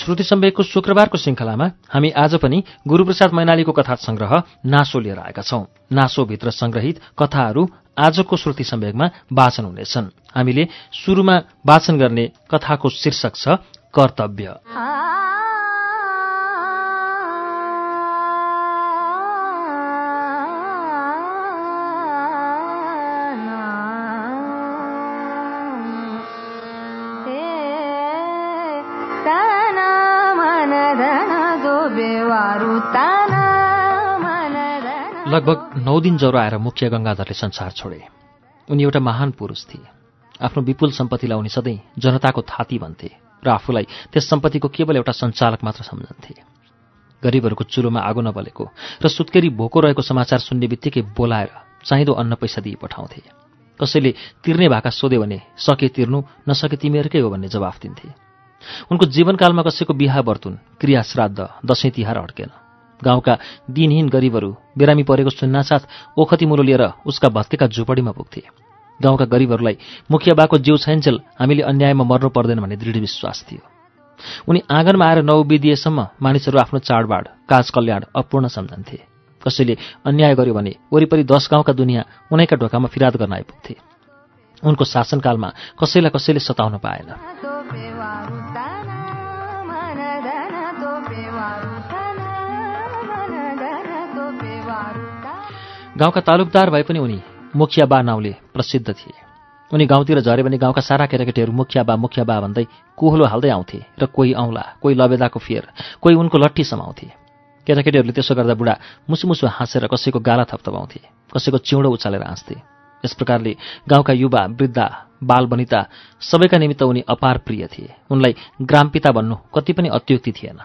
श्रुति सम्वेकको शुक्रबारको श्रृङ्खलामा हामी आज पनि गुरूप्रसाद मैनालीको कथा संग्रह नासो लिएर आएका छौं। नासोभित्र संग्रहित कथाहरू आजको श्रुति सम्वेकमा वाचन हुनेछन्। हामीले शुरूमा वाचन गर्ने कथाको शीर्षक छ कर्तव्य। लगभग नौ दिन ज्वरो आएर मुख्य गङ्गाधरले संसार छोडे। उनी एउटा महान पुरुष थिए। आफ्नो विपुल सम्पत्तिलाई उनी सधैँ जनताको थाती भन्थे र आफूलाई त्यस सम्पत्तिको केवल एउटा सञ्चालक मात्र सम्झन्थे। गरिबहरूको चुलोमा आगो नबलेको र सुत्केरी भोको रहेको समाचार सुन्ने बित्तिकै बोलाएर चाहिँदो अन्न पैसा दिए पठाउँथे। कसैले तिर्ने भाका सोध्यो भने सके तिर्नु नसके तिमीहरूकै हो भन्ने जवाफ दिन्थे। उनको जीवनकालमा कसैको बिहा बर्तुन क्रिया श्राद्ध दसैँ तिहार अड्केन। गाउँका दिनहीन गरिबहरू बिरामी परेको सुन्नासाथ ओखती मुलो लिएर उसका भत्केका झुपडीमा पुग्थे। गाउँका गरिबहरूलाई मुखिया बाको जिउ छैन्जेल हामीले अन्यायमा मर्नु पर्दैन भन्ने दृढ विश्वास थियो। उनी आँगनमा आएर नौविदिएसम्म मानिसहरू आफ्नो चाडबाड काज कल्याण अपूर्ण सम्झन्थे कसैले अन्याय गर्यो भने वरिपरि दस गाउँका दुनियाँ उनैका ढोकामा फिराद गर्न आइपुग्थे। उनको शासनकालमा कसैलाई कसैले सताउन पाएन। गाउँका तालुकदार भए पनि उनी मुखिया बा नाउँले प्रसिद्ध थिए। उनी गाउँतिर झरे भने गाउँका सारा केटाकेटीहरू मुखिया बा मुखिया बा भन्दै कोहलो हाल्दै आउँथे र कोही औँला कोही लबेदाको फेर कोही उनको लट्ठी समाउँथे। केटाकेटीहरूले त्यसो गर्दा बुढा मुसुमुसु हाँसेर कसैको गाला थपथपाउँथे कसैको चिउँडो उचालेर हाँस्थे। यस प्रकारले गाउँका युवा वृद्धा बाल बनिता सबैका निमित्त उनी अपार प्रिय थिए। उनलाई ग्रामपिता भन्नु कति पनि अत्युक्ति थिएन।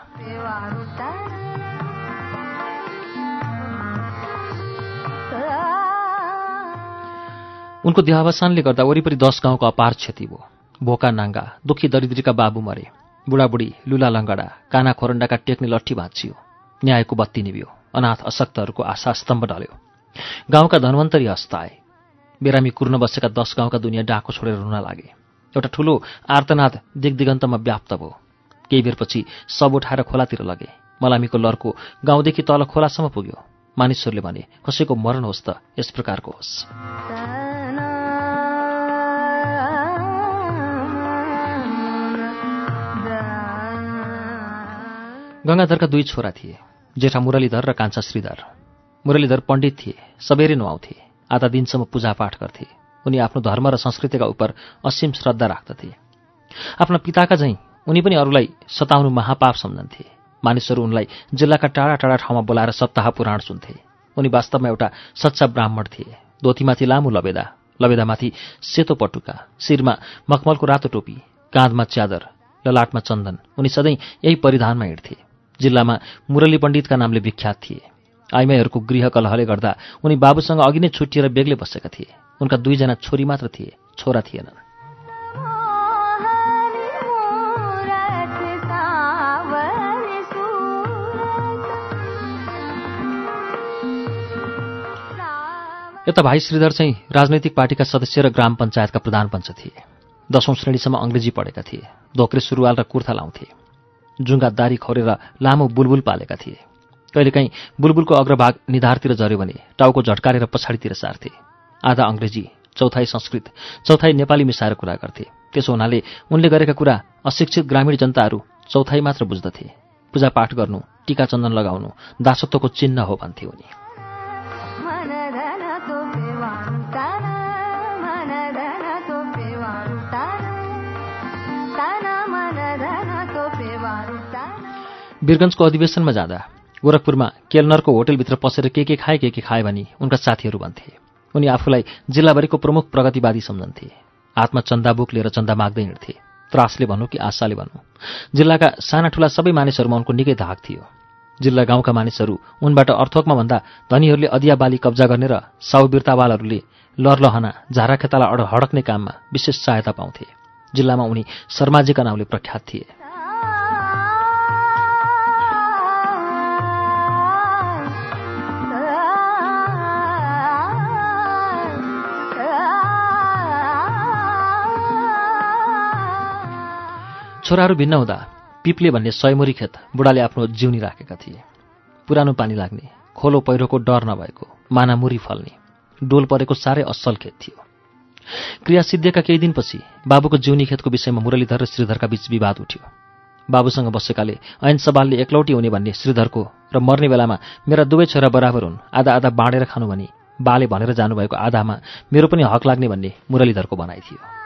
उनको देहावसानले गर्दा वरिपरि दस गाउँको अपार क्षति भयो। भोका नाङ्गा दुखी दरिद्रीका बाबु मरे। बुढाबुढी लुला लङ्गडा काना खोरण्डाका टेक्ने लट्ठी भाँचियो। न्यायको बत्ती निभ्यो। अनाथ अशक्तहरूको आशा स्तम्भ ढल्यो। गाउँका धन्वन्तरी हस्ताए बिरामी कुर्न बसेका दस गाउँका दुनियाँ डाको छोडेर रुन लागे। एउटा ठुलो आर्तनाद दिगदिगन्तमा व्याप्त भयो। केही बेरपछि सब उठाएर खोलातिर लगे। मलामीको लर्को गाउँदेखि तल खोलासम्म पुग्यो। मानिसहरूले भने कसैको मरण होस् त यस प्रकारको होस्। गङ्गाधरका दुई छोरा थिए जेठा मुरलीधर र कान्छा श्रीधर। मुरलीधर पण्डित थिए सबेरै नुहाउँथे आधा दिनसम्म पूजापाठ गर्थे। उनी आफ्नो धर्म र संस्कृतिका उप असीम श्रद्धा राख्दथे। आफ्ना पिताका झैँ उनी पनि अरूलाई सताउनु महापाप सम्झन्थे। मानिसहरू उनलाई जिल्लाका टाढा टाढा ठाउँमा बोलाएर सप्ताह पुराण सुन्थे। उनी वास्तवमा एउटा सच्चा ब्राह्मण थिए। धोतीमाथि लामो लबेदा। लबेदामाथि सेतो पटुका शिरमा मखमलको रातो टोपी काँधमा च्यादर ललाटमा चन्दन। उनी सधैँ यही परिधानमा हिँड्थे। जिल्लामा मुरली पण्डितका नामले विख्यात थिए। आइमाईहरूको गृह कलहले गर्दा उनी बाबुसँग अघि नै छुट्टिएर बेग्लै बसेका थिए। उनका दुईजना छोरी मात्र थिए छोरा थिएनन्। यता भाइ श्रीधर चाहिँ राजनैतिक पार्टीका सदस्य र ग्राम पञ्चायतका प्रधान पञ्च थिए। दशौं श्रेणीसम्म अङ्ग्रेजी पढेका थिए धोक्रे सुरुवाल र कुर्था लाउँथे जुङ्गा दारी खौरेर लामो बुलबुल पालेका थिए। कहिलेकाहीँ बुलबुलको अग्रभाग निधारतिर झऱ्यो भने टाउको झट्कारेर पछाडितिर सार्थे। आधा अङ्ग्रेजी चौथाइ संस्कृत चौथाइ नेपाली मिसाएर कुरा गर्थे। त्यसो हुनाले उनले गरेका कुरा अशिक्षित ग्रामीण जनताहरू चौथाइ मात्र बुझ्दथे। पूजापाठ गर्नु टिका चन्दन लगाउनु दासत्वको चिन्ह हो भन्थे उनी। वीरगञ्जको अधिवेशनमा जाँदा गोरखपुरमा केलनरको होटलभित्र पसेर के के खाए के के खाए भनी उनका साथीहरू भन्थे। उनी आफूलाई जिल्लाभरिको प्रमुख प्रगतिवादी सम्झन्थे। हातमा चन्दा बुक लिएर चन्दा माग्दै हिँड्थे। त्रासले भनौँ कि आशाले भनौँ जिल्लाका साना ठुला सबै मानिसहरूमा उनको निकै धाक थियो। जिल्ला गाउँका मानिसहरू उनबाट अर्थोकमा भन्दा धनीहरूले अदिया बाली कब्जा गर्ने र साउ बिर्तावालहरूले लरलहना झाराखेताला अड हडक्ने काममा विशेष सहायता पाउँथे। जिल्लामा उनी शर्माजीका नाउँले प्रख्यात थिए। छोराहरू भिन्न हुँदा पिप्ले भन्ने सयमुरी खेत बुढाले आफ्नो जिउनी राखेका थिए। पुरानो पानी लाग्ने खोलो पहिरोको डर नभएको मानामुरी फल्ने डोल परेको साह्रै असल खेत थियो। क्रिया सिद्धिएका केही दिनपछि बाबुको जिउनी खेतको विषयमा मुरलीधर र श्रीधरका बीच विवाद उठ्यो। बाबुसँग बसेकाले ऐन सवालले एकलौटी हुने भन्ने श्रीधरको र मर्ने बेलामा मेरा दुवै छोरा बराबर हुन् आधा आधा बाँडेर खानु भनी बाले भनेर जानुभएको आधामा मेरो पनि हक लाग्ने भन्ने मुरलीधरको भनाइ थियो।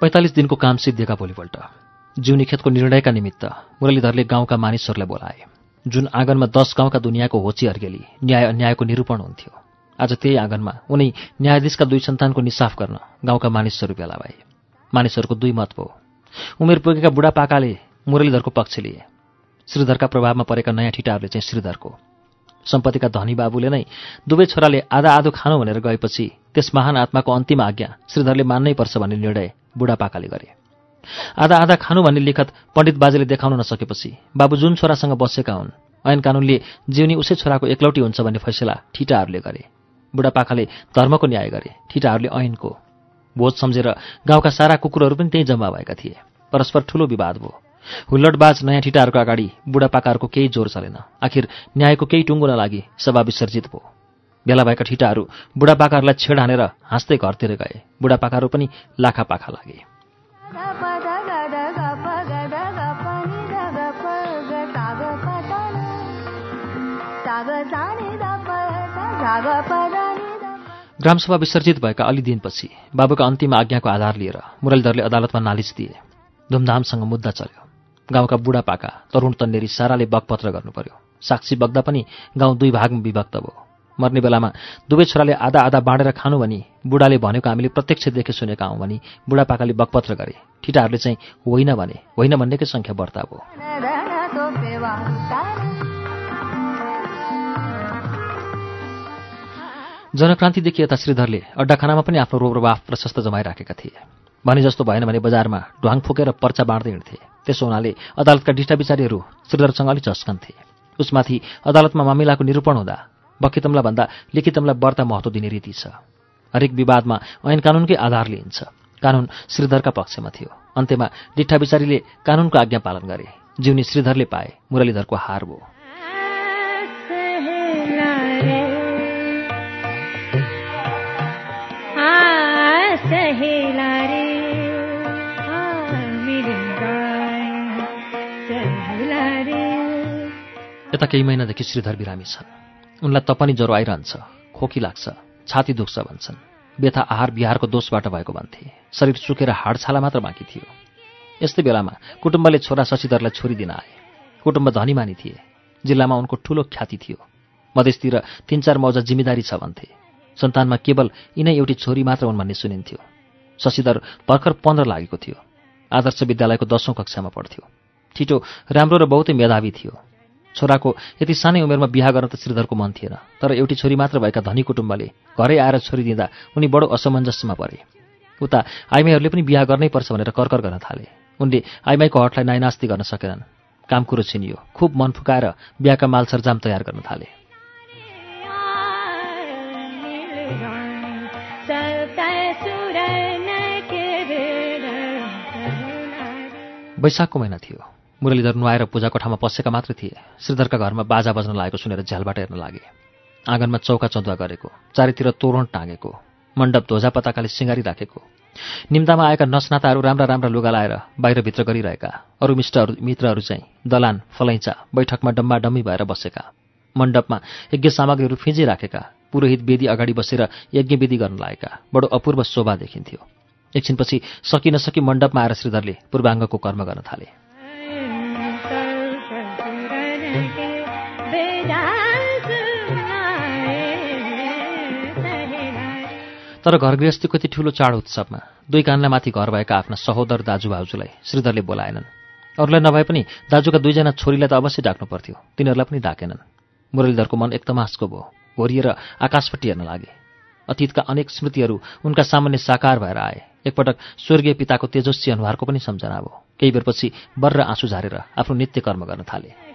पैँतालिस दिनको काम सिद्धिएका भोलिपल्ट। जिउनी खेतको निर्णयका निमित्त मुरलीधरले गाउँका मानिसहरूलाई बोलाए। जुन आँगनमा दस गाउँका दुनियाँको होची अर्गेली न्याय अन्यायको निरूपण हुन्थ्यो। आज त्यही आँगनमा उनी न्यायाधीशका दुई सन्तानको निसाफ गर्न गाउँका मानिसहरू भेला भए मानिसहरूको दुई मत भयो उमेर पुगेका बुढापाकाले मुरलीधरको पक्ष लिए। श्रीधरका प्रभावमा परेका नयाँ ठिटाहरूले चाहिँ श्रीधरको। सम्पत्तिका धनी बाबुले नै दुवै छोराले आधा आधो खानु भनेर गएपछि त्यस महान आत्माको अन्तिम आज्ञा श्रीधरले मान्नै पर्छ भन्ने निर्णय बुढापाकाले गरे। आधा आधा खानु भन्ने लिखत पण्डित बाजेले देखाउन नसकेपछि बाबु जुन छोरासँग बसेका हुन् ऐन कानुनले जिउनी उसै छोराको एकलौटी हुन्छ भन्ने फैसला ठिटाहरूले गरे। बुढापाकाले धर्मको न्याय गरे ठिटाहरूले ऐनको भोज सम्झेर गाउँका सारा कुकुरहरू पनि त्यही जम्मा भएका थिए। परस्पर ठूलो विवाद भयो। हुल्लडबाज नयाँ ठिटाहरूको अगाडि बुढापाकाहरूको केही जोर चलेन आखिर न्यायको केही टुङ्गो नलागी सभा विसर्जित भयो। भेला भएका ठिटाहरू बुढापाकाहरूलाई छेड हानेर हाँस्दै घरतिर गए। बुढापाकाहरू पनि लाखापाखा लागे। ग्रामसभा विसर्जित भएका अलि दिनपछि बाबुका अन्तिम आज्ञाको आधार लिएर मुरलीधरले अदालतमा नालिस दिए। धुमधामसँग मुद्दा चल्यो। गाउँका बुढापाका तरुण तन्नेरी साराले बकपत्र गर्नु पर्यो साक्षी बग्दा पनि गाउँ दुई भागमा विभक्त भयो। मर्ने बेलामा दुवै छोराले आधा आधा बाँडेर खानु भनी बुढाले भनेको हामीले प्रत्यक्ष देखे सुनेका हौँ भनी बुढापाकाले बकपत्र गरे। ठिटाहरूले चाहिँ होइन भने होइन भन्नेकै सङ्ख्या बढ्ता भयो। जनक्रान्तिदेखि यता श्रीधरले अड्डाखानामा पनि आफ्नो रोप्रभाव प्रशस्त जमाइराखेका थिए। भने जस्तो भएन भने बजारमा ढुवाङ फुकेर पर्चा बाँड्दै हिँड्थे। त्यसो हुनाले अदालतका डिठा विचारीहरू श्रीधरसँग अलिक झस्कन्थे उसमाथि अदालतमा मामिलाको निरूपण हुँदा बकितमला भन्दा लिखितमलाई बढ्ता महत्त्व दिने रीति छ। हरेक विवादमा ऐन कानुनकै आधार लिइन्छ। कानुन श्रीधरका पक्षमा थियो। अन्त्यमा डिठा विचारीले कानुनको आज्ञा पालन गरे। जिउनी श्रीधरले पाए मुरलीधरको हार भयो यता केही महिनादेखि श्रीधर बिरामी छन्। उनलाई तपनी ज्वरो आइरहन्छ खोकी लाग्छ छाती दुख्छ भन्छन्। बेथा आहार बिहारको दोषबाट भएको भन्थे। शरीर सुकेर हाडछाला मात्र बाँकी थियो। यस्तै बेलामा कुटुम्बले छोरा शशिधरलाई छोरी दिन आए। कुटुम्ब धनीमानी थिए। जिल्लामा उनको ठूलो ख्याति थियो। मधेसतिर तिन चार मौजा जिम्मेदारी छ भन्थे। सन्तानमा केवल यिनै एउटी छोरी मात्र हुन् भन्ने सुनिन्थ्यो। शशिधर भर्खर पन्ध्र लागेको थियो। आदर्श विद्यालयको दशौं कक्षामा पढ्थ्यो। छिटो राम्रो र बहुतै मेधावी थियो। छोराको यति सानै उमेरमा बिहा गर्न त श्रीधरको मन थिएन। तर एउटी छोरी मात्र भएका धनी कुटुम्बले घरै आएर छोरी दिँदा उनी बडो असमञ्जसमा परे। उता आइमाईहरूले पनि बिहा गर्नै पर्छ भनेर कर्कर गर्न थाले। उनले आइमाईको हटलाई नाइनास्ती गर्न सकेनन्। काम कुरो छिनियो। खुब मन फुकाएर बिहाका माल सरजाम तयार गर्न थाले। वैशाखको महिना थियो। मुरलीधर नुहाएर पूजा कोठामा पसेका मात्र थिए। श्रीधरका घरमा बाजा बज्न लागेको सुनेर झ्यालबाट हेर्न लागे। आँगनमा चौका चौधुवा गरेको चारैतिर तोरण टाँगेको मण्डप ध्वजा पताकाले सिँगारी राखेको। निम्दामा आएका नसनाताहरू राम्रा राम्रा लुगा लाएर बाहिरभित्र गरिरहेका। अरू मिष्टहरू मित्रहरू चाहिँ दलान फलैँचा बैठकमा डम्बा डम्मी भएर बसेका। मण्डपमा यज्ञ सामग्रीहरू फिजिराखेका। पुरोहित वेदी अगाडि बसेर यज्ञ विधि गर्न लागेका। बडो अपूर्व शोभा देखिन्थ्यो। एकछिनपछि सकि नसकी मण्डपमा आएर श्रीधरले पूर्वाङ्गको कर्म गर्न थाले। तर घर गृहस्थी कति ठूलो चाड उत्सवमा दुई कानलाई माथि घर भएका आफ्ना सहोदर दाजुभाउजूलाई श्रीधरले बोलाएनन्। अरूलाई नभए पनि दाजुका दुईजना छोरीलाई त अवश्य डाक्नु पर्थ्यो। तिनीहरूलाई पनि डाकेनन्। मुरलीधरको मन एकदमास्को भयो। घोरिएर आकाशपट्टि हेर्न लागे। अतीतका अनेक स्मृतिहरू उनका सामान्य साकार भएर आए। एकपटक स्वर्गीय पिताको तेजस्वी अनुहारको पनि सम्झना भयो। केही बेरपछि बर्र आँसु झारेर आफ्नो नित्य कर्म गर्न थाले।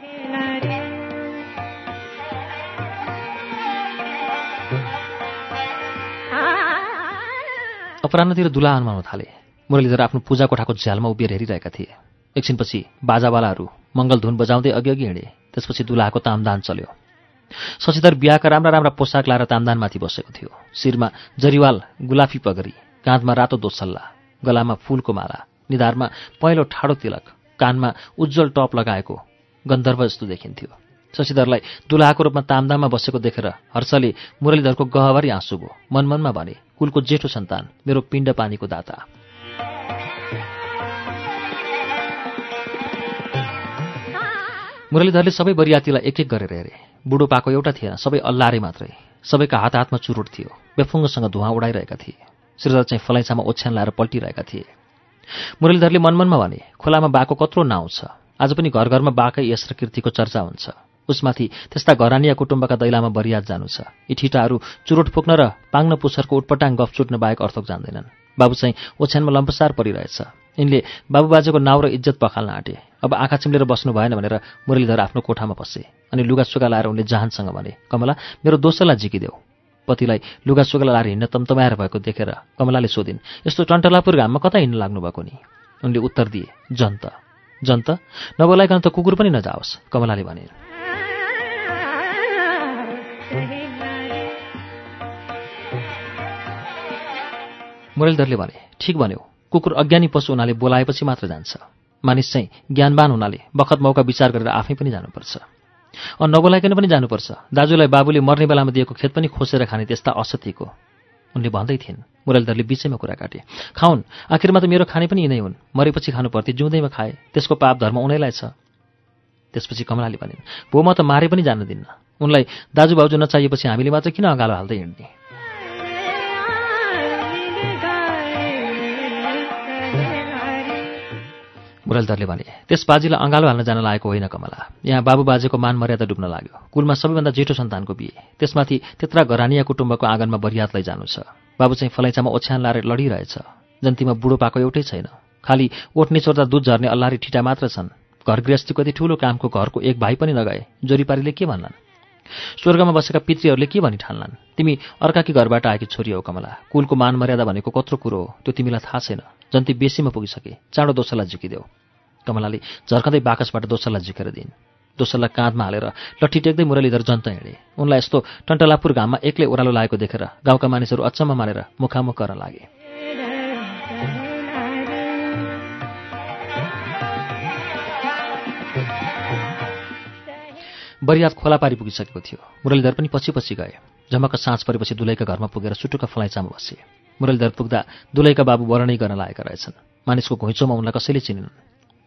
अपरान्नतिर दुला अनुहाउन थाले। मुरलीधर आफ्नो पूजा कोठाको झ्यालमा उभिएर हेरिरहेका थिए। एकछिनपछि बाजावालाहरू मङ्गल धुन बजाउँदै अघि अघि हिँडे। त्यसपछि दुलाहाको तामदान चल्यो। शशिधर बिहाका राम्रा राम्रा पोसाक लाएर तामदानमाथि बसेको थियो। शिरमा जरिवाल गुलाफी पगरी काँधमा रातो दोसल्ला गलामा फूलको माला निधारमा पहेँलो ठाडो तिलक कानमा उज्जवल टप लगाएको गन्धर्व जस्तो देखिन्थ्यो। शशिधरलाई दुलाहाको रूपमा तामदाममा बसेको देखेर हर्षले मुरलीधरको गहभरि आँसु भयो। मनमनमा भने कुलको जेठो सन्तान मेरो पिण्ड पानीको दाता। मुरलीधरले सबै बरियातीलाई एक एक गरेर हेरे। बुढो पाको एउटा थिएन सबै अल्लारे मात्रै। सबैका हात हातमा चुरोट थियो। बेफुङ्गसँग धुवा उडाइरहेका थिए। श्रीधर चाहिँ फलैचामा ओछ्यान लाएर पल्टिरहेका थिए। मुरलीधरले मनमनमा भने खोलामा बाको कत्रो नाउँ छ। आज पनि घर घरमा बाकै यस र कृतिको चर्चा हुन्छ। उसमाथि त्यस्ता घरानिया कुटुम्बका दैलामा बरियात जानु छ। यी ठिटाहरू चुरोट फुक्न र पाङ्न पुछरको उटपटाङ गफ चुट्न बाहेक अर्थक जान्दैनन्। बाबु चाहिँ ओछ्यानमा लम्पसार परिरहेछ। यिनले बाबुबाजेको नाउँ र इज्जत पखाल्न आँटे। अब आँखा चिम्लेर बस्नु भएन भनेर मुरलीधर आफ्नो कोठामा पसे अनि लुगा सुगा लाएर उनले जहानसँग भने कमला मेरो दोस्रोलाई झिकिदेऊ। पतिलाई लुगा सुगा लाएर हिँड्न तम्तमाएर भएको देखेर कमलाले सोधिन् यस्तो टन्टलापुर घाममा कता हिँड्न लाग्नु भएको नि? उनले उत्तर दिए जन्त। जन्त नबोलाइकन त कुकुर पनि नजाओस्। कमलाले भने मुरलीधरले भने ठिक भन्यो। कुकुर अज्ञानी पशु हुनाले बोलाएपछि मात्र जान्छ। मानिस चाहिँ ज्ञानवान हुनाले बखत मौका विचार गरेर आफै पनि जानुपर्छ। अँ नबोलाइकन पनि जानुपर्छ। दाजुलाई बाबुले मर्ने बेलामा दिएको खेत पनि खोसेर खाने त्यस्ता असत्यको उनले भन्दै थिइन्। मुरलीधरले बिचैमा कुरा काटे। खाउन्। आखिरमा त मेरो खाने पनि यिनै हुन्। मरेपछि खानु पर्थ्यो जिउँदैमा खाए। त्यसको पाप धर्म उनैलाई छ। त्यसपछि कमलाले भनिन् भो म त मारे पनि जान दिन्न। उनलाई दाजुभाउजू नचाहिएपछि हामीले मात्र किन अँगालो हाल्दै हिँड्ने? मुरलधरले भने त्यस बाजीलाई अँगालो हाल्न जान लागेको होइन कमला। यहाँ बाबु बाजेको मान मर्यादा डुब्न लाग्यो। कुलमा सबैभन्दा जेठो सन्तानको बिहे। त्यसमाथि त्यत्रा घरानिया कुटुम्बको आँगनमा बरियातलाई जानु छ। बाबु चाहिँ फलैचामा ओछ्यान लाएर लडिरहेछ। जन्तीमा बुढो पाएको एउटै छैन। खालि ओठ निचोर्दा दुध झर्ने अल्लारी ठिटा मात्र छन्। घर गृहस्थीको यति ठुलो कामको घरको एक भाइ पनि नगए। जोरीपारीले के भन्लान्? स्वर्गमा बसेका पितृहरूले के भनी ठान्लान्? तिमी अर्काकी घरबाट आएकी छोरी हो कमला। कुलको मान मर्यादा भनेको कत्रो कुरो हो। त्यो तिमीलाई थाहा छैन। जन्ती बेसीमा पुगिसके। चाँडो दोस्रोलाई झिकिदेऊ। कमलाले झर्कँदै बाकसबाट दोस्रोलाई झिकेर दिइन्। दोस्रोलाई काँधमा हालेर लट्ठी टेक्दै मुरलीधर जन्त हिँडे। उनलाई यस्तो टन्टलापुर घाममा एक्लै ओह्रालो लागेको देखेर गाउँका मानिसहरू अचम्म मानेर मुखामुख गर्न लागे। बरियात खोला पारी पुगिसकेको थियो। मुरलीधर पनि पछि पछि गए। झमक्क साँझ परेपछि दुलैका घरमा पुगेर सुटुका फलाइचामा बसे। मुरलीधर पुग्दा दुलैका बाबु वरणै गर्न लागेका रहेछन्। मानिसको घुइँचोमा उनलाई कसैले चिनेनन्।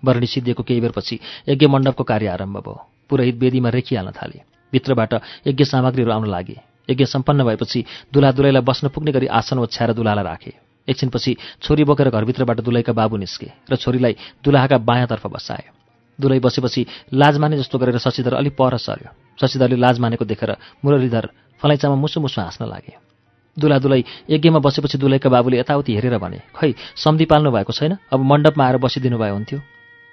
वरणी सिद्धिएको केही बेरपछि यज्ञ मण्डपको कार्य आरम्भ भयो। पुरोहित वेदीमा रेखिहाल्न थाले। भित्रबाट यज्ञ सामग्रीहरू आउन लागे। यज्ञ सम्पन्न भएपछि दुला दुलैलाई बस्न पुग्ने गरी आसन ओछ्याएर दुलालाई राखे। एकछिनपछि छोरी बोकेर घरभित्रबाट दुलैका बाबु निस्के र छोरीलाई दुलाहाका बायाँतर्फ बसाए। दुलै बसेपछि लाज माने जस्तो गरेर शशिधर अलि पर सर्यो। शशिधरले लाज मानेको देखेर मुरलीधर फलैचामा मुसु मुसु हाँस्न लागे। दुला दुलै यज्ञमा बसेपछि दुलैका बाबुले यताउति हेरेर भने खै सम्धि पाल्नु भएको छैन? अब मण्डपमा आएर बसिदिनु भयो हुन्थ्यो?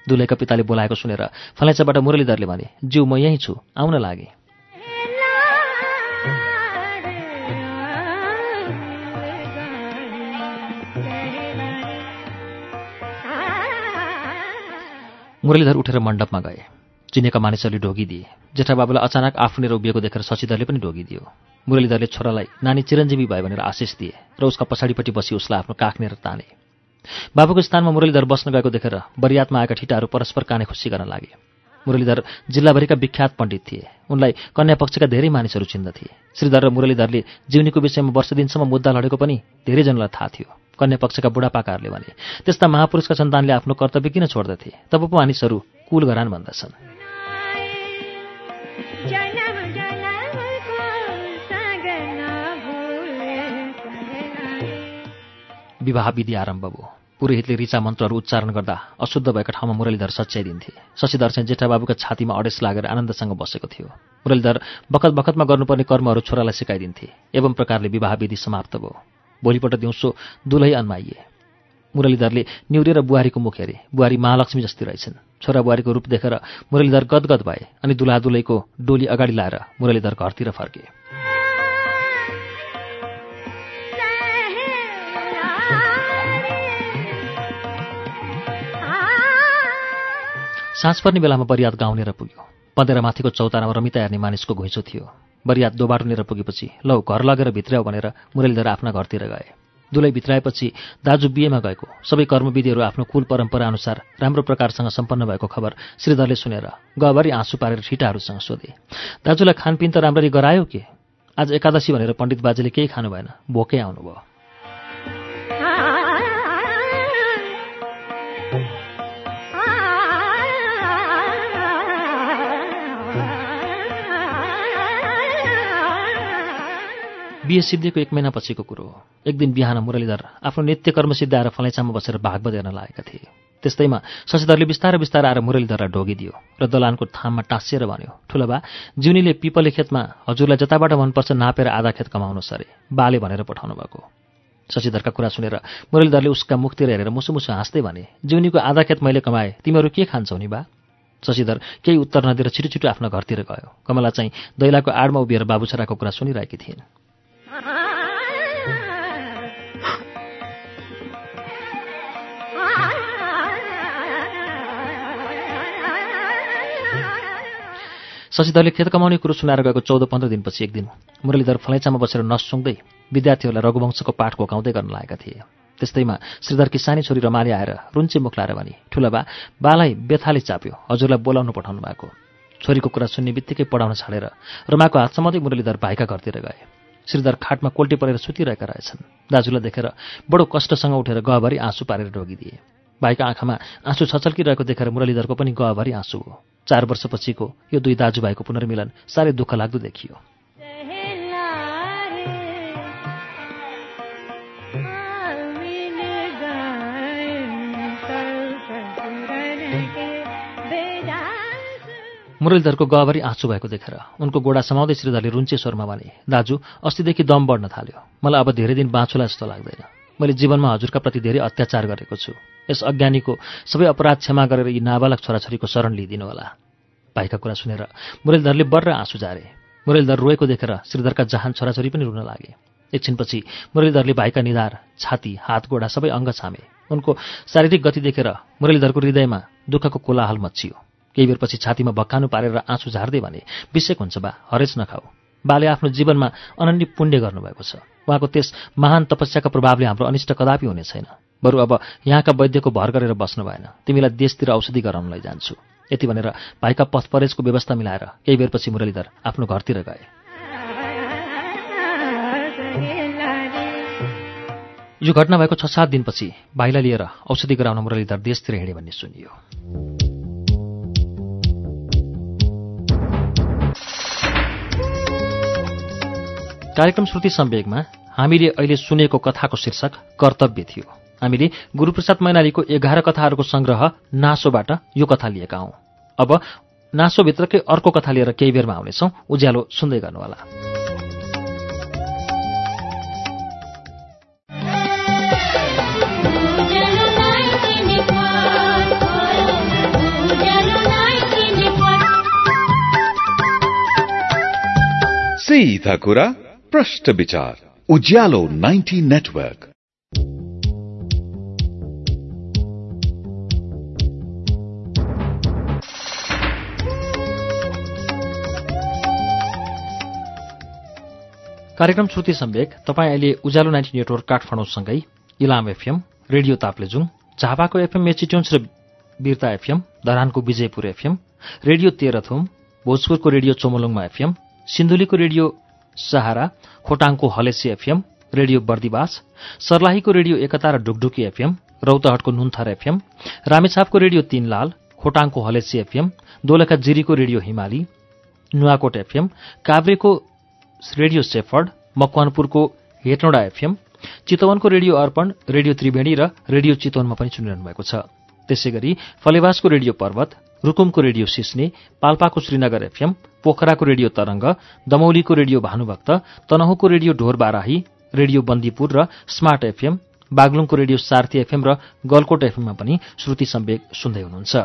दुलैका पिताले बोलाएको सुनेर फलैचाबाट मुरलीधरले भने ज्यू म यहीँ छु आउन लागे। मुरलीधर उठेर मण्डपमा गए। चिनेका मानिसहरूले ढोगिदिए जेठाबाबुलाई अचानक आफू लिएर उभिएको देखेर शशिधरले पनि ढोगिदियो मुरलीधरले छोरालाई नानी चिरञ्जीवी भयो भनेर आशिष दिए र उसका पछाडिपट्टि बसी उसलाई आफ्नो काख्नेर ताने। बाबुको स्थानमा मुरलीधर बस्न गएको देखेर बरियातमा आएका ठिटाहरू परस्पर काने खुसी गर्न लागे। मुरलीधर जिल्लाभरिका विख्यात पण्डित थिए। उनलाई कन्या पक्षका धेरै मानिसहरू चिन्दथे श्रीधर र मुरलीधरले जीवनीको विषयमा वर्ष दिनसम्म मुद्दा लडेको पनि धेरैजनालाई थाहा थियो। कन्या पक्षका बुढापाकाहरूले भने त्यस्ता महापुरुषका सन्तानले आफ्नो कर्तव्य किन छोड्दथे? तब पो मानिसहरू कुल घरान भन्दछन्। विवाह विधि आरम्भ भयो। पुरोहितले ऋचा मन्त्रहरू उच्चारण गर्दा अशुद्ध भएका ठाउँमा मुरलीधर सच्याइदिन्थे। शशीधर चाहिँ जेठाबाबुका छातीमा अडेस लागेर आनन्दसँग बसेको थियो। मुरलीधर बखत बखतमा गर्नुपर्ने कर्महरू छोरालाई सिकाइदिन्थे एवं प्रकारले विवाह विधि समाप्त भयो। भोलिपल्ट दिउँसो दुलै अन्माइए। मुरलीधरले निउरे र बुहारीको मुख हेरे। बुहारी महालक्ष्मी जस्ती रहेछन्। छोरा बुहारीको रूप देखेर मुरलीधर गदगद भए अनि दुला दुलैको डोली अगाडि लाएर मुरलीधर घरतिर फर्के। साँझ पर्ने बेलामा बरियात गाउँनेर पुग्यो। पँधेर माथिको चौतारामा रमिता हेर्ने मानिसको घुइँचो थियो। बरियात दोबाटुनेर पुगेपछि लौ घर लगेर भित्र्याउ भनेर मुरलीधर आफ्ना घरतिर गए। दुलै भित्राएपछि दाजु बिहेमा गएको। सबै कर्मविधिहरू आफ्नो कुल परम्परा अनुसार राम्रो प्रकारसँग सम्पन्न भएको खबर श्रीधरले सुनेर गहभरि आँसु पारेर ठिटाहरूसँग सोधे। दाजुलाई खानपिन त राम्ररी गरायो के? आज एकादशी भनेर पण्डित बाजेले केही खानु भएन। भोकै आउनुभयो। बिहे सिद्धिएको एक महिना पछिको कुरो हो। एक दिन बिहान मुरलीधर आफ्नो नित्य कर्म सिद्धाएर फलैचामा बसेर भागवत हेर्न लागेका थिए। त्यस्तैमा शशिधरले बिस्तारै बिस्तारै आएर मुरलीधरलाई ढोगिदियो र दलानको थाममा टाँसिएर भन्यो ठुलोबा जिउनीले पिपले खेतमा हजुरलाई जताबाट मनपर्छ नापेर आधा खेत कमाउनु सरे बाले भनेर पठाउनु भएको शशिधरका कुरा सुनेर मुरलीधरले उसका मुखतिर हेरेर मुसु मुसु हाँस्दै भने जिउनीको आधा खेत मैले कमाएँ तिमीहरू के खान्छौ नि बा शशिधर केही उत्तर नदिएर छिटो छिटो आफ्नो घरतिर गयो। कमला चाहिँ दैलाको आडमा उभिएर बाबुछराको कुरा सुनिरहेकी थिइन्। शशिधरले खेत कमाउने कुरो सुनाएर गएको चौध पन्ध्र दिनपछि एक दिन मुरलीधर फलैचामा बसेर नस सुँग्दै विद्यार्थीहरूलाई रघुवंशको पाठ घोकाउँदै गर्न लागेका थिए। त्यस्तैमा श्रीधरकी सानी छोरी रमाले आएर रुन्चे मुख लाएर भने ठुला बा बालाई बेथाले चाप्यो हजुरलाई बोलाउनु पठाउनु भएको छोरीको कुरा सुन्ने बित्तिकै पढाउन छाडेर रमाको हातसम्मै मुरलीधर भाइका घरतिर गए। श्रीधर खाटमा कोल्टी परेर सुतिरहेका रहेछन्। दाजुलाई देखेर बडो कष्टसँग उठेर गहभरि आँसु पारेर ढोगिदिए भाइका आँखामा आँसु छचल्किरहेको देखेर मुरलीधरको पनि गहभरि आँसु हो। चार वर्षपछिको यो दुई दाजुभाइको पुनर्मिलन साह्रै दुःख लाग्दो देखियो मुरलीधरको गहभरि आँसु भएको देखेर उनको गोडा समाउँदै श्रीधरले रुन्चे स्वरमा भने दाजु अस्तिदेखि दम बढ्न थाल्यो। मलाई अब धेरै दिन बाँचुला जस्तो लाग्दैन। मैले जीवनमा हजुरका प्रति धेरै अत्याचार गरेको छु। यस अज्ञानीको सबै अपराध क्षमा गरेर यी नाबालक छोराछोरीको शरण लिइदिनु होला। भाइका कुरा सुनेर मुरलीधरले बर्र आँसु जारे मुरलीधर रोएको देखेर श्रीधरका जहान छोराछोरी पनि रुन लागे। एकछिनपछि मुरलीधरले भाइका निधार छाती हात गोडा सबै अङ्ग छामे। उनको शारीरिक गति देखेर मुरलीधरको हृदयमा दुःखको कोलाहल मचियो। केही बेरपछि छातीमा भक्कानु पारेर आँसु झार्दै भने विषेक हुन्छ बा हरेस नखाऊ। बाले आफ्नो जीवनमा अनन्य पुण्य गर्नुभएको छ। उहाँको त्यस महान तपस्याको प्रभावले हाम्रो अनिष्ट कदापि हुने छैन। बरु अब यहाँका वैद्यको भर गरेर बस्नु भएन। तिमीलाई देशतिर औषधि गराउनलाई जान्छु। यति भनेर भाइका पथपरेजको व्यवस्था मिलाएर केही बेरपछि मुरलीधर आफ्नो घरतिर गए। यो घटना भएको छ सात दिनपछि भाइलाई लिएर औषधि गराउन मुरलीधर देशतिर हिँडे भन्ने सुनियो। कार्यक्रम श्रुति सम्वेगमा हामीले अहिले सुनेको कथाको शीर्षक कर्तव्य थियो। हामीले गुरूप्रसाद मैनालीको एघार कथाहरूको संग्रह नासोबाट यो कथा लिएका हौं। अब नासोभित्रकै अर्को कथा लिएर केही बेरमा आउनेछौ। उज्यालो सुन्दै गर्नुहोला। सीधा कुरा प्रश्न विचार। उज्यालो 90 नेटवर्क। कार्यक्रम श्रुति सम्वेक। तपाईँ अहिले उज्यालो नाइन्टी नेटवर्क काठमाडौँसँगै इलाम एफएम रेडियो ताप्लेजुङ झापाको एफएम मेचिट्युन्स र वीरता एफएम धरानको विजयपुर एफएम रेडियो तेह्रथुम भोजपुरको रेडियो चोमोलुङमा एफएम सिन्धुलीको रेडियो सहारा खोटाङको हलेसी एफएम रेडियो बर्दिवास सर्लाहीको रेडियो एकता र ढुकढुकी एफएम रौतहटको नुन्थर एफएम रामेछापको रेडियो तीनलाल खोटाङको हलेसी एफएम दोलखा जिरीको रेडियो हिमाली नुवाकोट एफएम काभ्रेको रेडियो सेफर्ड मकवानपुरको हेटौँडा एफएम चितवनको रेडियो अर्पण रेडियो त्रिवेणी र रेडियो चितवनमा पनि सुनिरहनु भएको छ। त्यसै गरी फलेवासको रेडियो पर्वत रुकुमको रेडियो सिस्ने पाल्पाको श्रीनगर एफएम पोखराको रेडियो तरंग दमौलीको रेडियो भानुभक्त तनहुको रेडियो ढोर बाराही रेडियो बन्दीपुर र स्मार्ट एफएम बागलुङको रेडियो सार्थी एफएम र गलकोट एफएममा पनि श्रुति सम्वेक सुन्दै हुनुहुन्छ।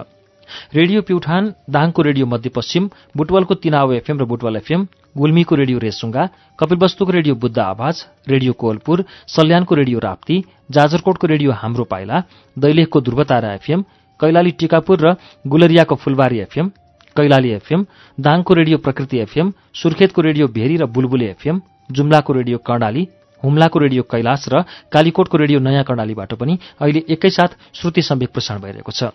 रेडियो प्युठान दाङको रेडियो मध्यपश्चिम बुटवलको तिनाव एफएम र बुटवल एफएम गुल्मीको रेडियो रेसुङ्गा कपिलवस्तुको रेडियो बुद्ध आवाज रेडियो कोलपुर सल्यानको रेडियो राप्ती जाजरकोटको रेडियो हाम्रो पाइला दैलेखको ध्रुवतारा एफएम कैलाली टिकापुर र गुलरियाको फुलबारी एफएम कैलाली एफएम दाङको रेडियो प्रकृति एफएम सुर्खेतको रेडियो भेरी र बुलबुले एफएम जुम्लाको रेडियो कर्णाली हुम्लाको रेडियो कैलाश र कालीकोटको रेडियो नयाँ कर्णालीबाट पनि अहिले एकैसाथ श्रुति सम्वेक प्रसारण भइरहेको छ।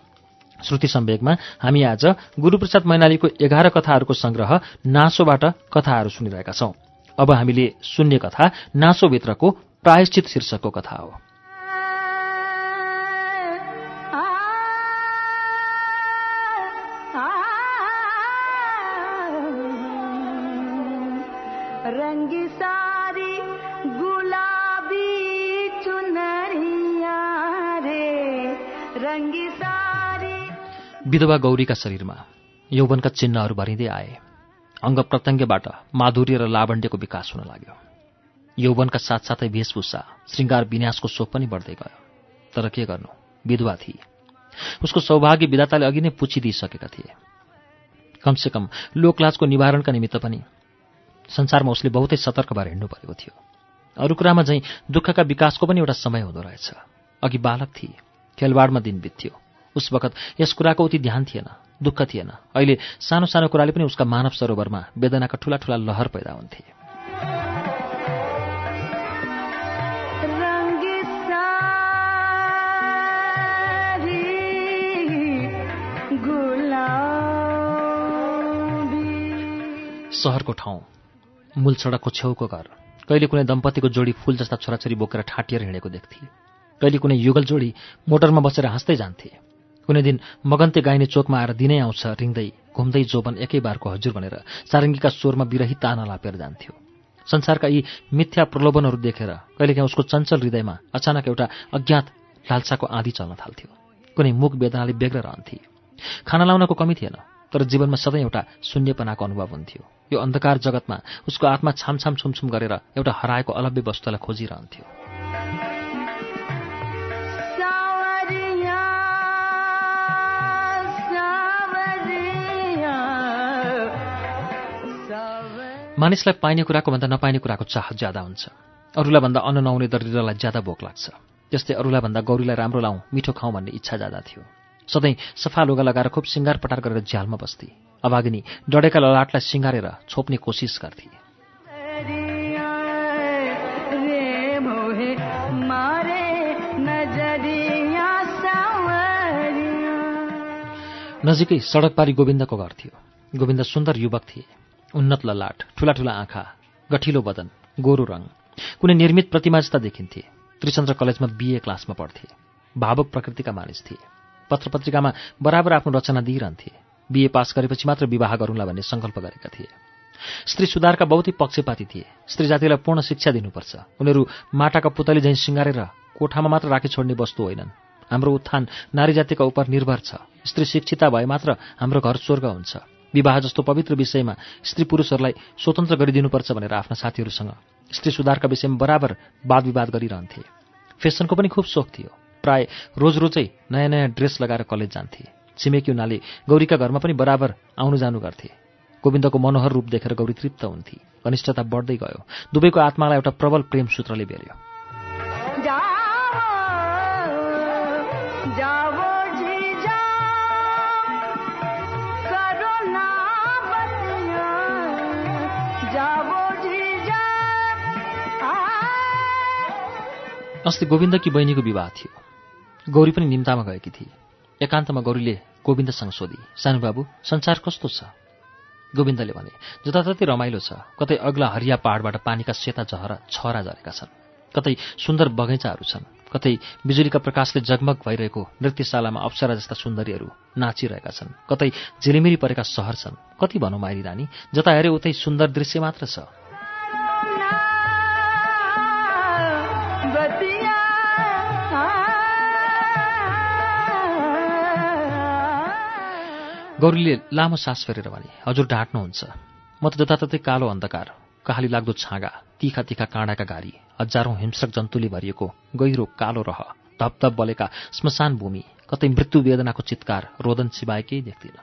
श्रुति सम्वेकमा हामी आज गुरूप्रसाद मैनालीको एघार कथाहरूको संग्रह नासोबाट कथाहरू सुनिरहेका छौं। अब हामीले सुन्ने कथा नासोभित्रको प्रायश्चित शीर्षकको कथा हो। विधवा गौरीका शरीरमा यौवनका चिन्हहरू भरिँदै आए। अङ्ग प्रत्यङ्गबाट माधुर्य र लावण्यको विकास हुन लाग्यो। यौवनका साथसाथै वेशभूषा श्रृङ्गार विन्यासको सोख पनि बढ्दै गयो। तर के गर्नु? विधवा थिए। उसको सौभाग्य विधाताले अघि नै पुछिदिइसकेका थिए। कमसेकम लोकलाजको निवारणका निमित्त पनि संसारमा उसले बहुतै सतर्क भएर हिँड्नु परेको थियो। अरू कुरामा झैँ दुःखका विकासको पनि एउटा समय हुँदो रहेछ। अघि बालक थिए। खेलवाडमा दिन बित्थ्यो उस वखत यस कुराको उति ध्यान थिएन दुःख थिएन। अहिले सानो सानो कुराले पनि उसका मानव सरोवरमा वेदनाका ठूला ठूला लहर पैदा हुन्थे। सहरको ठाउँ मूल सडकको छेउको घर। कहिले कुनै दम्पतिको जोडी फूल जस्ता छोराछोरी बोकेर ठाटिएर हिँडेको देख्थे। कहिले कुनै युगल जोडी मोटरमा बसेर हाँस्दै जान्थे। कुनै दिन मगन्ते गाइने चोकमा आएर दिनै आउँछ रिङ्दै घुम्दै जोबन एकै बारको हजुर भनेर सारङ्गीका स्वरमा बिरही ताना लापेर जान्थ्यो। संसारका यी मिथ्या प्रलोभनहरू देखेर कहिलेकाहीँ उसको चञ्चल हृदयमा अचानक एउटा अज्ञात लालसाको आँधी चल्न थाल्थ्यो। कुनै मुख वेदनाले बेग्र रहन्थे। खाना लाउनको कमी थिएन तर जीवनमा सधैँ एउटा शून्यपनाको अनुभव हुन्थ्यो। यो अन्धकार जगतमा उसको आत्मा छामछाम छुमछुम गरेर एउटा हराएको अलभ्य वस्तुलाई खोजिरहन्थ्यो। मानिसलाई पाइने कुराको भन्दा नपाइने कुराको चाह ज्यादा हुन्छ। अरूलाई भन्दा अन्न नआउने दरिद्रलाई ज्यादा भोक लाग्छ। त्यस्तै अरूलाई भन्दा गौरीलाई राम्रो लाउँ मिठो खाउँ भन्ने इच्छा ज्यादा थियो। सधैँ सफा लुगा लगाएर खुब सिङ्गार पटार गरेर झ्यालमा बस्थे अभागिनी डढेका ललाटलाई सिँगारेर छोप्ने कोसिस गर्थे। नजिकै सडक पारी गोविन्दको घर थियो। गोविन्द सुन्दर युवक थिए। उन्नत ललाट ठूला ठूला आँखा गठिलो बदन गोरु रङ। कुनै निर्मित प्रतिमा जस्ता देखिन्थे। त्रिचन्द्र कलेजमा बिए क्लासमा पढ्थे। भावुक प्रकृतिका मानिस थिए। पत्रपत्रिकामा बराबर आफ्नो रचना दिइरहन्थे। बिए पास गरेपछि मात्र विवाह गरौँला भन्ने सङ्कल्प गरेका थिए। स्त्री सुधारका बहुतै पक्षपाती थिए। स्त्री जातिलाई पूर्ण शिक्षा दिनुपर्छ। उनीहरू माटाका पुतली झैँ सिँगारेर कोठामा मात्र राखी छोड्ने वस्तु होइनन्। हाम्रो उत्थान नारी जातिका उप निर्भर छ। स्त्री शिक्षिता भए मात्र हाम्रो घर स्वर्ग हुन्छ। विवाह जस्तो पवित्र विषयमा स्त्री पुरुषहरूलाई स्वतन्त्र गरिदिनुपर्छ भनेर आफ्ना साथीहरूसँग स्त्री सुधारका विषयमा बराबर वाद विवाद गरिरहन्थे। फेसनको पनि खुब सोख थियो। प्राय रोज रोजै नयाँ नयाँ ड्रेस लगाएर कलेज जान्थे। छिमेकी हुनाले गौरीका घरमा पनि बराबर आउनु जानु गर्थे। गोविन्दको मनोहर रूप देखेर गौरी तृप्त हुन्थे। घनिष्ठता बढ्दै गयो। दुवैको आत्मालाई एउटा प्रबल प्रेम सूत्रले बेर्यो। अस्ति गोविन्दकी बहिनीको विवाह थियो। गौरी पनि निम्तामा गएकी थिए। एकान्तमा गौरीले गोविन्दसँग सोधी सानो बाबु संसार कस्तो छ? गोविन्दले भने जताततै रमाइलो छ। कतै अग्ला हरिया पहाडबाट पानीका सेता झहरा छहरा झरेका छन्। कतै सुन्दर बगैँचाहरू छन्। कतै बिजुलीका प्रकाशले जगमग भइरहेको नृत्यशालामा अप्सरा जस्ता सुन्दरीहरू नाचिरहेका छन्। कतै झिलिमिरी परेका सहर छन्। कति भनौँ माइरी रानी जता हेरे उतै सुन्दर दृश्य मात्र छ। गौरीले लामो सास फेरेर भने हजुर ढाँट्नुहुन्छ। म त जताततै कालो अन्धकार कहाली लाग्दो छाँगा तिखा तिखा काँडाका गाडी हजारौं हिंस्रक जन्तुले भरिएको गहिरो कालो रह धपधप बलेका श्मशान भूमि कतै मृत्यु वेदनाको चित्कार रोदन सिवाय केही देख्दिन।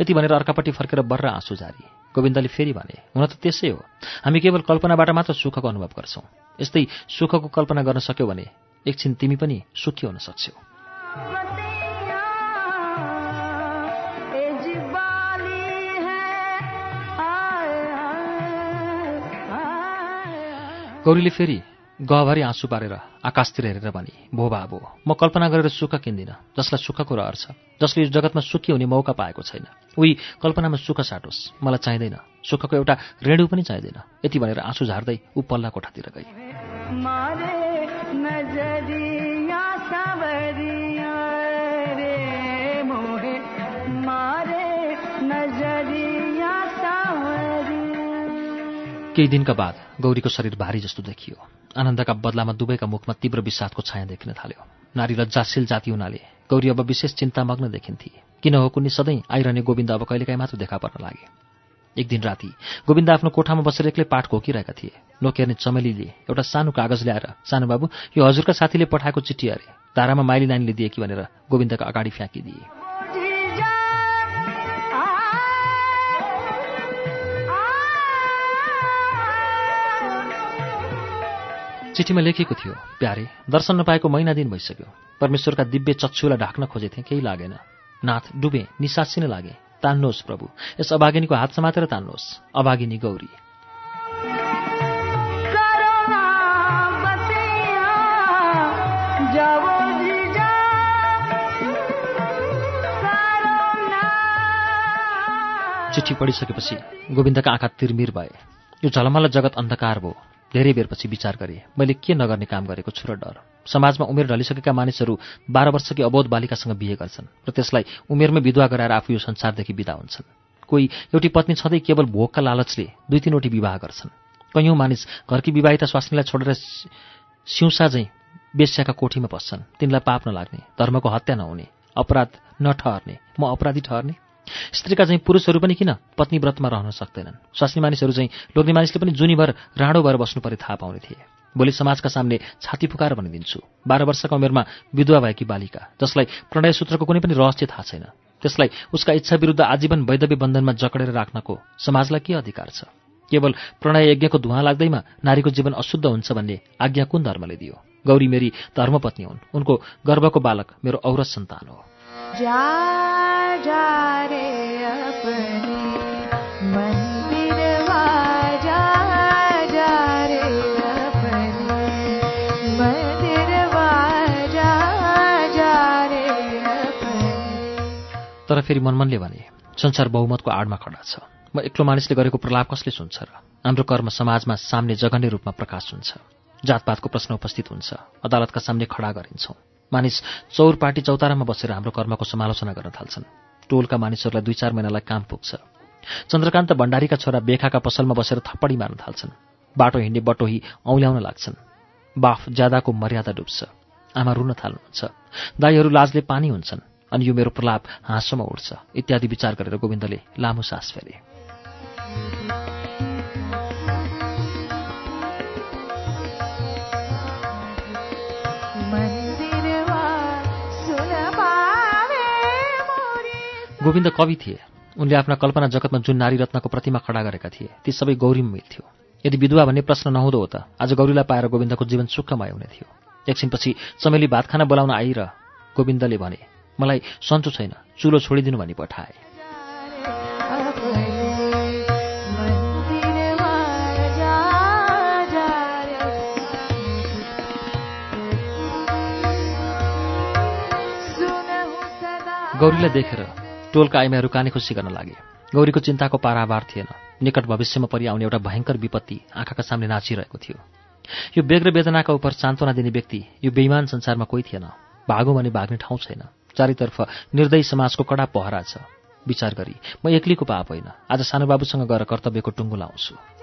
यति भनेर अर्कापट्टि फर्केर बर्र आँसु जारी गोविन्दले फेरि भने हुन त त्यसै हो। हामी केवल कल्पनाबाट मात्र सुखको अनुभव गर्छौं। यस्तै सुखको कल्पना गर्न सक्यौ भने एकछिन तिमी पनि सुखी हुन सक्छौ। गौरीले फेरि गहभरि आँसु पारेर आकाशतिर हेरेर भने भो बाबो म कल्पना गरेर सुख किन्दिनँ जसलाई सुखको रहर छ जसले यो जगतमा सुखी हुने मौका पाएको छैन। उही कल्पनामा सुख साटोस् मलाई चाहिँदैन। सुखको एउटा रेणु पनि चाहिँदैन। यति भनेर आँसु झार्दै ऊ पल्ला कोठातिर गई। केही दिनका बाद गौरीको शरीर भारी जस्तो देखियो। आनन्दका बदलामा दुवैका मुखमा तीव्र विषादको छाया देखिन थाल्यो। नारी लज्जाशील जाति हुनाले गौरी अब विशेष चिन्तामग्न देखिन्थे। किन हो कुनी सधैँ आइरहने गोविन्द अब कहिलेकाहीँ मात्र देखा पर्न लागे। एक दिन राति गोविन्द आफ्नो कोठामा बसेर एक्लै पाठ घोकिरहेका थिए। नोकेर्ने चमेलीले एउटा सानो कागज ल्याएर सानो बाबु यो हजुरका साथीले पठाएको चिठी अरे। धारामा माइली नानीले दिए कि भनेर गोविन्दका अगाडि फ्याँकिदिए। चिठीमा लेखेको थियो प्यारे दर्शन नपाएको महिना दिन भइसक्यो। परमेश्वरका दिव्य चक्षुलाई ढाक्न खोजेथे केही लागेन। नाथ डुबे निसासिन लागे। तान्नुहोस् प्रभु। यस अभागिनीको हात समातेर तान्नुहोस्। अभागिनी गौरी। चिठी पढिसकेपछि गोविन्दका आँखा तिरमिर भए। यो झलमल जगत अन्धकार भयो। धेरै बेरपछि विचार गरे मैले के नगर्ने काम गरेको छु र डर। समाजमा उमेर ढलिसकेका मानिसहरू बाह्र वर्षकी अबोध बालिकासँग बिहे गर्छन् र त्यसलाई उमेरमै विधवा गराएर आफू यो संसारदेखि विदा हुन्छन्। कोही एउटी पत्नी छँदै केवल भोगका लालचले दुई तिनवटी विवाह गर्छन्। कैयौँ मानिस घरकी विवाहिता स्वास्नीलाई छोडेर सिउँसा झैँ बेस्याका कोठीमा पस्छन् तिनलाई पाप नलाग्ने धर्मको हत्या नहुने अपराध नठहर्ने। म अपराधी ठहर्ने? स्त्रीका चाहिँ पुरुषहरू पनि किन पत्नी व्रतमा रहन सक्दैनन्? स्वास्नी मानिसहरू चाहिँ लोग्ने मानिसले पनि जुनीभर राँडो भएर बस्नु परे थाहा पाउने थिए। भोलि समाजका सामने छाती फुकाएर भनिदिन्छु बाह्र वर्षका उमेरमा विधवा भएकी बालिका जसलाई प्रणय सूत्रको कुनै पनि रहस्य थाहा छैन। त्यसलाई उसका इच्छा विरुद्ध आजीवन वैधव्य बन्धनमा जकडेर राख्नको समाजलाई के अधिकार छ? केवल प्रणय यज्ञको धुवा लाग्दैमा नारीको जीवन अशुद्ध हुन्छ भन्ने आज्ञा कुन धर्मले दियो? गौरी मेरी धर्मपत्नी हुन्। उनको गर्भको बालक मेरो औरत सन्तान हो। तर फेरि मनमनले भने संसार बहुमतको आडमा खडा छ। म एक्लो मानिसले गरेको प्रलाप कसले सुन्छ र? हाम्रो कर्म समाजमा सामने जघन्य रूपमा प्रकाश हुन्छ। जातपातको प्रश्न उपस्थित हुन्छ। अदालतका सामने खडा गरिन्छौँ। मानिस चौरपाटी चौतारामा बसेर हाम्रो कर्मको समालोचना गर्न थाल्छन्। टोलका मानिसहरूलाई दुई चार महिनालाई काम पुग्छ। चन्द्रकान्त भण्डारीका छोरा बेखाका पसलमा बसेर थप्पडी मार्न थाल्छन्। बाटो हिँड्ने बटोही औँल्याउन लाग्छन्। बाफ ज्यादाको मर्यादा डुब्छ। आमा रुन थाल्नुहुन्छ। दाईहरू लाजले पानी हुन्छन् अनि यो मेरो प्रलाप हाँसोमा उठ्छ। इत्यादि विचार गरेर गोविन्दले लामो सास फेरे। गोविन्द कवि थिए। उनले आफ्ना कल्पना जगतमा जुन नारी रत्नको प्रतिमा खडा गरेका थिए ती सबै गौरीमा मिल्थ्यो यदि विधवा भन्ने प्रश्न नहुँदो हो त आज गौरीलाई पाएर गोविन्दको जीवन सुखमय हुने थियो। एकछिनपछि चमेली भात खाना बोलाउन आई र गोविन्दले भने मलाई सन्चो छैन चुलो छोडिदिनु भनी पठाए। गौरीलाई देखेर टोलका आइमाहरू काने खुसी गर्न लागे। गौरीको चिन्ताको पारावार थिएन। निकट भविष्यमा परि आउने एउटा भयङ्कर विपत्ति आँखाका सामने नाचिरहेको थियो। यो बेग्र वेदनाका उप सान्त्वना दिने व्यक्ति यो बेइमान संसारमा कोही थिएन। भागौँ भने भाग्ने ठाउँ छैन। चारैतर्फ निर्दयी समाजको कडा पहरा छ। विचार गरी म एक्लीको पाप होइन। आज सानो बाबुसँग गएर कर्तव्यको टुङ्गो लाउँछु।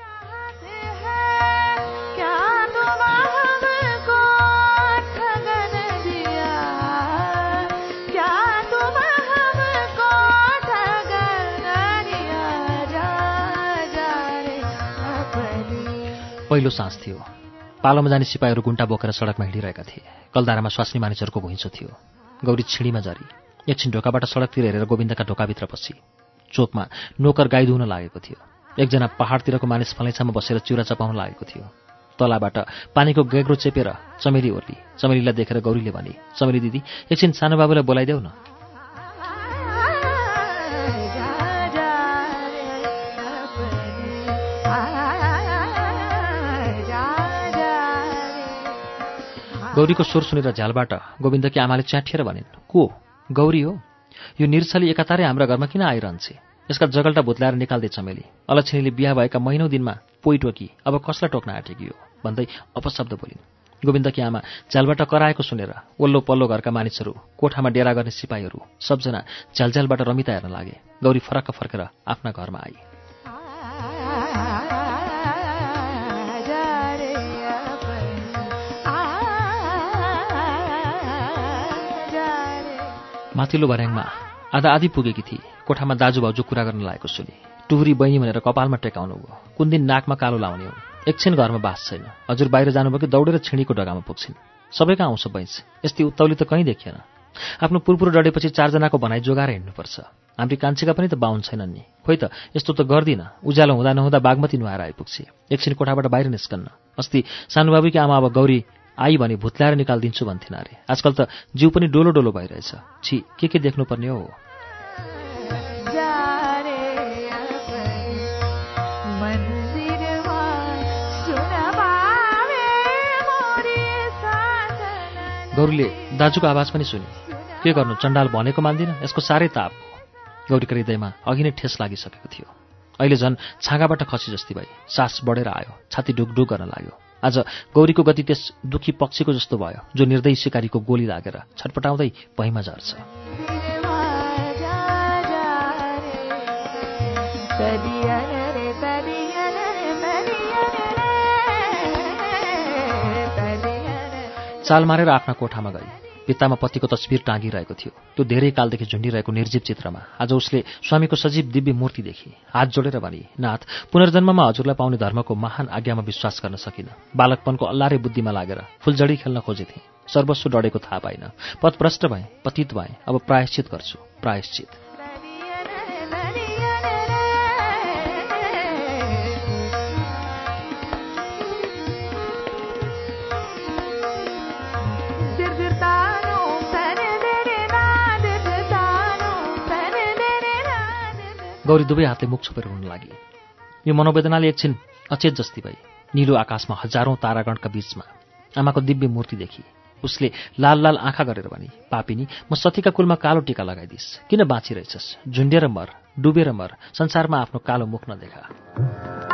पहिलो साँझ थियो। पालोमा जाने सिपाहीहरू गुन्टा बोकेर सडकमा हिँडिरहेका थिए। कलदारामा स्वास्नी मानिसहरूको घुइँचो थियो। गौरी छिडीमा झरी। एकछिन ढोकाबाट सडकतिर हेरेर गोविन्दका ढोकाभित्र पसी। चोकमा नोकर गाई धुन लागेको थियो। एकजना पहाडतिरको मानिस फलैछामा बसेर चिउरा चपाउन लागेको थियो। तलाबाट पानीको गेग्रो चेपेर चमेली ओर्ली। चमेलीलाई देखेर गौरीले भने चमेली दिदी एकछिन सानो बाबुलाई बोलाइदेऊ न। गौरीको स्वर सुनेर झ्यालबाट गोविन्दकी आमाले च्याठिएर भनिन् को? गौरी हो? यो निर्छली एकातारै हाम्रा घरमा किन आइरहन्छे? यसका जगल्टा भुत्लाएर निकाल्दै चमेली अलक्षिणीले बिहा भएका महिनौ दिनमा पोइ टोकी अब कसलाई टोक्न आँटेकी हो? भन्दै अपशब्द बोलिन्। गोविन्दकी आमा झ्यालबाट कराएको सुनेर ओल्लो पल्लो घरका मानिसहरू कोठामा डेरा गर्ने सिपाहीहरू सबजना झ्यालझ्यालबाट रमिता हेर्न लागे। गौरी फरक्क फर्केर आफ्ना घरमा आई। माथिल्लो भर्याङमा आधा आधी पुगेकी थिए कोठामा दाजु भाउजू कुरा गर्न लागेको सुने टुहुरी बहिनी भनेर कपालमा टेकाउनु भयो। कुन दिन नाकमा कालो लाउने हो। एकछिन घरमा बास छैन। हजुर बाहिर जानुभयो कि दौडेर छिडीको डगामा पुग्छिन्। सबैका आउँछ बैंस? यस्तै उत्तौली त कहीँ देखिएन। आफ्नो पुरपुरो डढेपछि चारजनाको भनाइ जोगाएर हिँड्नुपर्छ। हाम्री कान्छीका पनि त बाहुन छैनन् नि। खोइ त यस्तो त गर्दिनँ। उज्यालो हुँदा नहुँदा बागमती नुहाएर आइपुग्छे। एकछिन कोठाबाट बाहिर निस्कन्न। अस्ति सानुबाबुकी आमा अब गौरी आई भने भुत्ल्याएर निकालिदिन्छु भन्थिन अरे। आजकल त जिउ पनि डोलो डोलो भइरहेछ। छि के के देख्नुपर्ने हो? गौरीले दाजुको आवाज पनि सुने के गर्नु चण्डाल भनेको मान्दिनँ? यसको साह्रै ताप हो। गौरीको हृदयमा अघि नै ठेस लागिसकेको थियो। अहिले झन् छाँगाबाट खसी जस्ती भई सास बढेर आयो। छाती ढुकढुक गर्न लाग्यो। आज गौरीको गति त्यस दुखी पक्षीको जस्तो भयो जो निर्दयी शिकारीको गोली लागेर छटपटाउँदै भैँमा झर्छ। चाल मारेर आफ्ना कोठामा गई। भित्तामा पतिको तस्बिर टाँगिरहेको थियो। त्यो धेरै कालदेखि झुन्डिरहेको निर्जीव चित्रमा। आज उसले स्वामीको सजीव दिव्य मूर्ति देखी। हात जोडेर भने नाथ पुनर्जन्ममा हजुरलाई पाउने धर्मको महान आज्ञामा विश्वास गर्न सकिन। बालकपनको अल्लारे बुद्धिमा लागेर फुलजडी खेल्न खोजेथे। सर्वस्व डढेको थाहा पाइन। पथभ्रष्ट भएँ पतित भएँ। अब प्रायश्चित गर्छु। प्रायश्चित। गौरी दुवै हातले मुख छोपेर हुन लागि। यो मनोवेदनाले एकछिन अचेत जस्ती भई निलो आकाशमा हजारौं तारागणका बीचमा आमाको दिव्य मूर्ति देखि। उसले लाल लाल आँखा गरेर भने पापिनी म सतीका कुलमा कालो टिका लगाइदिस् किन बाँचिरहेछस्? झुन्डेर मर डुबेर मर संसारमा आफ्नो कालो मुख नदेखा।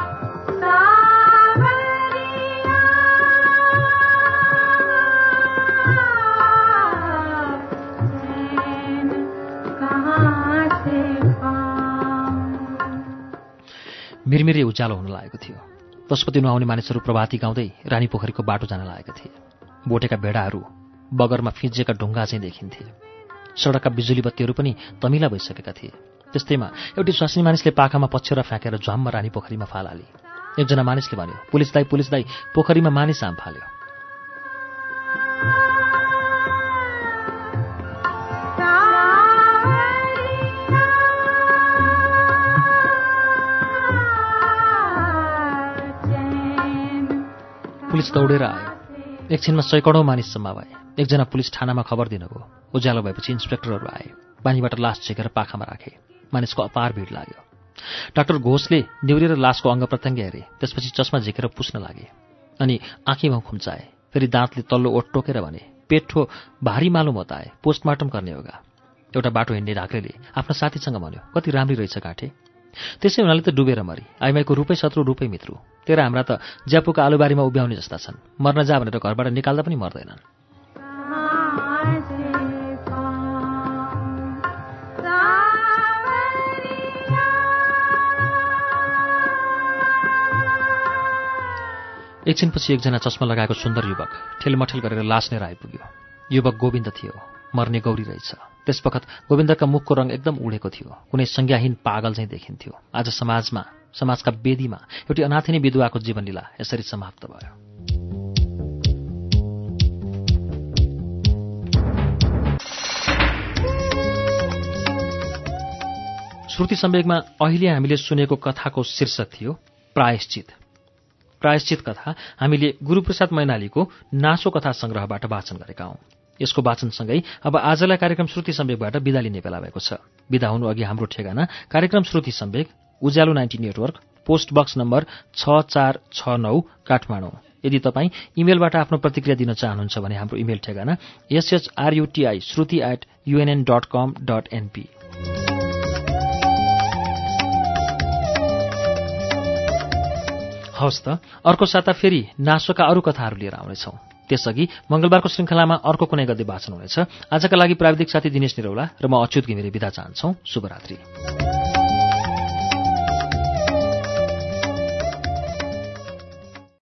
मिरमिरे उज्यालो हुन लागेको थियो। पशुपति नुहाउने मानिसहरू प्रभाती गाउँदै रानी पोखरीको बाटो जान लागेका थिए। बोटेका भेडाहरू बगरमा फिजिएका ढुङ्गा चाहिँ देखिन्थे। सडकका बिजुली बत्तीहरू पनि तमिला भइसकेका थिए। त्यस्तैमा एउटी स्वास्नी मानिसले पाखामा पछ्यौरा फ्याँकेर झ्वाममा रानी पोखरीमा फालाले। एकजना मानिसले भन्यो पुलिस दाई पुलिस दाई पोखरीमा मानिस आम फाल्यो। पुलिस दौडेर आयो। एकछिनमा सैकडौँ मानिस जम्मा भए। एकजना पुलिस थानामा खबर दिनुभयो। उज्यालो भएपछि इन्सपेक्टरहरू आए। पानीबाट लास झिकेर पाखामा राखे। मानिसको अपार भिड लाग्यो। डाक्टर घोषले निहुरेर लासको अङ्ग प्रत्यङ्ग हेरे। त्यसपछि चस्मा झिकेर पुस्न लागे। अनि आँखी भाउ खुम्चाए फेरि दाँतले तल्लो ओठ टोकेर भने पेठो भारी मालुम बताए पोस्टमार्टम गर्ने होगा एउटा बाटो हिँड्ने ढाक्रेले आफ्नो साथीसँग भन्यो कति राम्री रहेछ काठे त्यसै हुनाले त डुबेर मरी। आइमाईको रूपै शत्रु रूपै मित्रु। तेह्र हाम्रा त ज्यापुका आलुबारीमा उभ्याउने जस्ता छन्। मर्न जा भनेर घरबाट निकाल्दा पनि मर्दैनन्। एकछिनपछि एकजना चस्मा लगाएको सुन्दर युवक ठेलमठेल गरेर लास लिएर आइपुग्यो। युवक गोविन्द थियो। मर्ने गौरी रहेछ। त्यसवखत गोविन्दका मुखको रङ एकदम उडेको थियो। कुनै संज्ञाहीन पागल चाहिँ देखिन्थ्यो। आज समाजमा समाजका वेदीमा एउटी अनाथिनी विधुवाको जीवनलीला यसरी समाप्त भयो। श्रुति सम्वेकमा अहिले हामीले सुनेको कथाको शीर्षक थियो प्रायश्चित। प्रायश्चित कथा हामीले गुरुप्रसाद मैनालीको नासो कथा संग्रहबाट वाचन गरेका हौं। यसको वाचनसँगै अब आजलाई कार्यक्रम श्रुति सम्वेकबाट विदा लिने बेला भएको छ। विदा हुनु अघि हाम्रो ठेगाना कार्यक्रम Shruti Samvek Ujyaalo ninety network post box number छ चार छ नौ काठमाडौँ। यदि तपाईँ इमेलबाट आफ्नो प्रतिक्रिया दिन चाहनुहुन्छ भने हाम्रो इमेल ठेगाना S H R U T I Shruti at UNN dot com dot NP हवस् त अर्को साता फेरि नासोका अरू कथाहरू लिएर आउनेछौँ। त्यसअघि मंगलबारको श्रृङ्खलामा अर्को कुनै गद्य वाचन हुनेछ आजका लागि प्राविधिक साथी दिनेश निरौला र म अच्युत घिमिरे विदा चाहन्छौ। शुभरात्री।